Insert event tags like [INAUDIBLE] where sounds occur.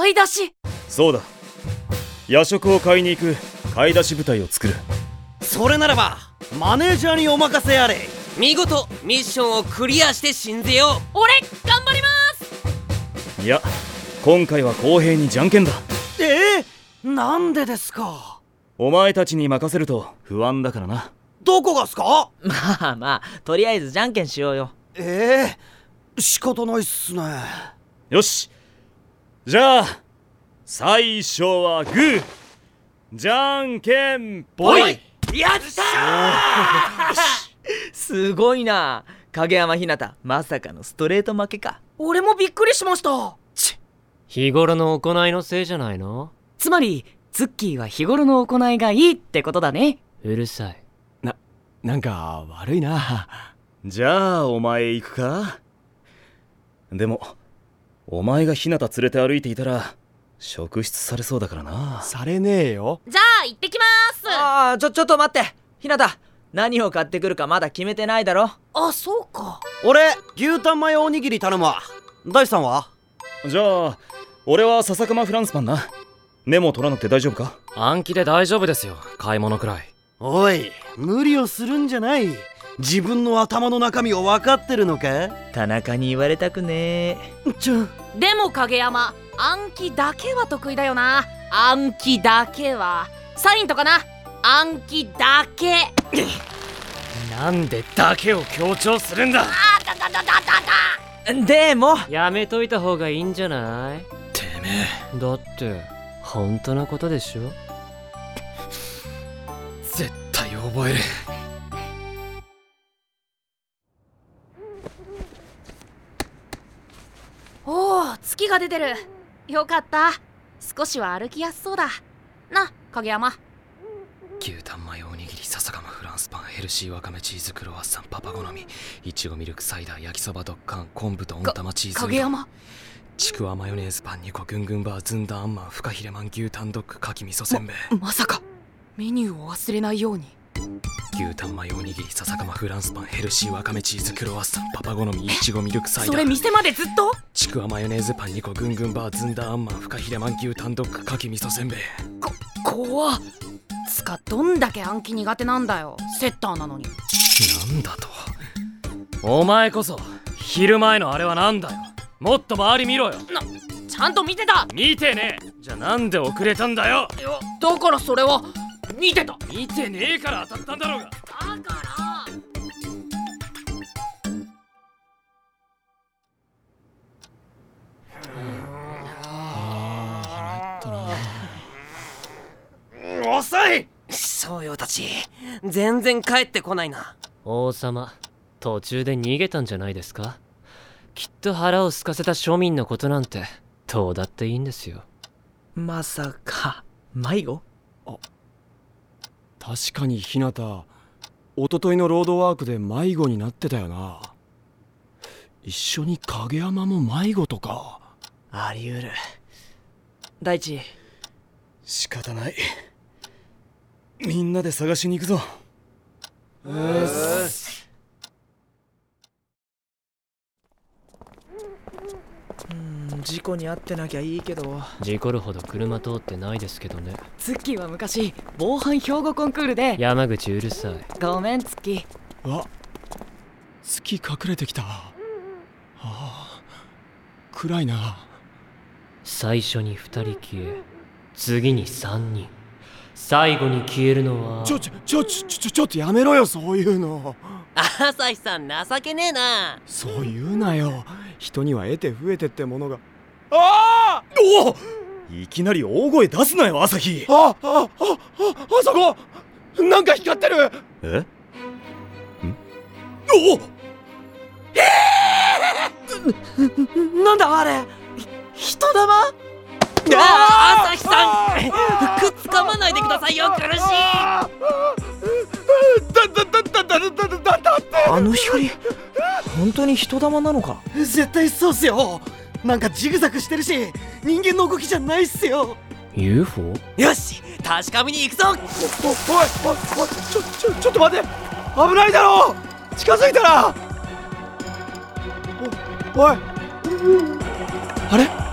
買い出し。そうだ。夜食を買いに行く買い出し部隊を作る。それならばマネージャーにお任せあれ。見事ミッションをクリアして信ぜよ。俺頑張ります。いや今回は公平にじゃんけんだ。えー、なんでですか？お前たちに任せると不安だからな。どこがすか？まあまあとりあえずじゃんけんしようよ。ええ？ー、仕方ないっすね。よしじゃあ最初はグー。じゃんけんぽい。やった [LAUGHS] すごいな。影山ひなたまさかのストレート負けか。俺もびっくりしました。日頃の行いのせいじゃないの？つまりツッキーは日頃の行いがいいってことだね。うるさい。ななんか悪いな。じゃあお前行くか？でもお前がひなた連れて歩いていたら職質されそうだからな。されねえよ。じゃあ行ってきます。ああちょちょっと待って。ひなた何を買ってくるかまだ決めてないだろ。あそうか。俺牛タンマヨおにぎり頼むわ。大さんは？じゃあ俺は笹かまフランスパンな。メモ取らなくて大丈夫か？暗記で大丈夫ですよ。買い物くらい。おい無理をするんじゃない自分の頭の中身を分かってるのか？田中に言われたくね。えちょでも影山暗記だけは得意だよな。暗記だけは。サインとかな。暗記だけ。なんでだけを強調するんだ？あだだだだだだ。でも。やめといた方がいいんじゃない？てめえ。だって本当のことでしょ？絶対覚える月が出てる。よかった。少しは歩きやすそうだ。な影山。牛タンマヨおにぎり笹かまフランスパンヘルシーわかめチーズクロワッサンパパ好み。いちごミルクサイダー焼きそばドッカン昆布と温玉チーズ。影山？ちくわマヨネーズパン2個ぐんぐんバーずんだあんまんフカヒレマン牛タンドッグかき味噌せんべい。まさか。メニューを忘れないように牛タンマヨおにぎり笹かまフランスパンヘルシーわかめチーズクロワッサンパパ好みいちごミルクサイダー。それ店までずっと？ちくわマヨネーズパン2個ぐんぐんバーずんだあんまんフカヒレマン牛タンドッグかき味噌せんべい。怖っ。つかどんだけ暗記苦手なんだよ。セッターなのに。なんだと。お前こそ昼前のあれはなんだよ。もっと周り見ろよ。ちゃんと見てた。見てねえ。じゃあなんで遅れたんだよ。だからそれは見てた。だ見てねえから当たったんだろうが。から遅い。そうよたち全然帰ってこないな。王様途中で逃げたんじゃないですか？きっと腹を空かせた庶民のことなんてどうだっていいんですよ。まさか迷子？確かにひなた一昨日のロードワークで迷子になってたよな。一緒に影山も迷子とか。あり得る。大地。仕方ない。みんなで探しに行くぞ。うん事故に遭ってなきゃいいけど。事故るほど車通ってないですけどね。ツッキーは昔防犯標語コンクールで。山口うるさい。ごめんツッキーあ月隠れてきた。ああ暗いな。最初に2人消え次に3人。最後に消えるのはちょちょちょちょちょちょっとやめろよそういうの。朝日さん情けねえな。そう言うなよ。人には得て増えてってものがおおいきなり大声出すなよ朝日。あああああそこなんか光ってる。え？ん？おお。なんだあれ。ひ人玉？ああ朝日さん。くっつかまないでくださいよ苦しい。だだだだだだだだだって。あの光本当に人玉なのか？絶対そうっすよなんかジグザグしてるし人間の動きじゃないっすよ。UFO? よし確かめに行くぞ。おおいおいおいちょちょちょっと待って。危ないだろ近づいたら。おおい。あれ？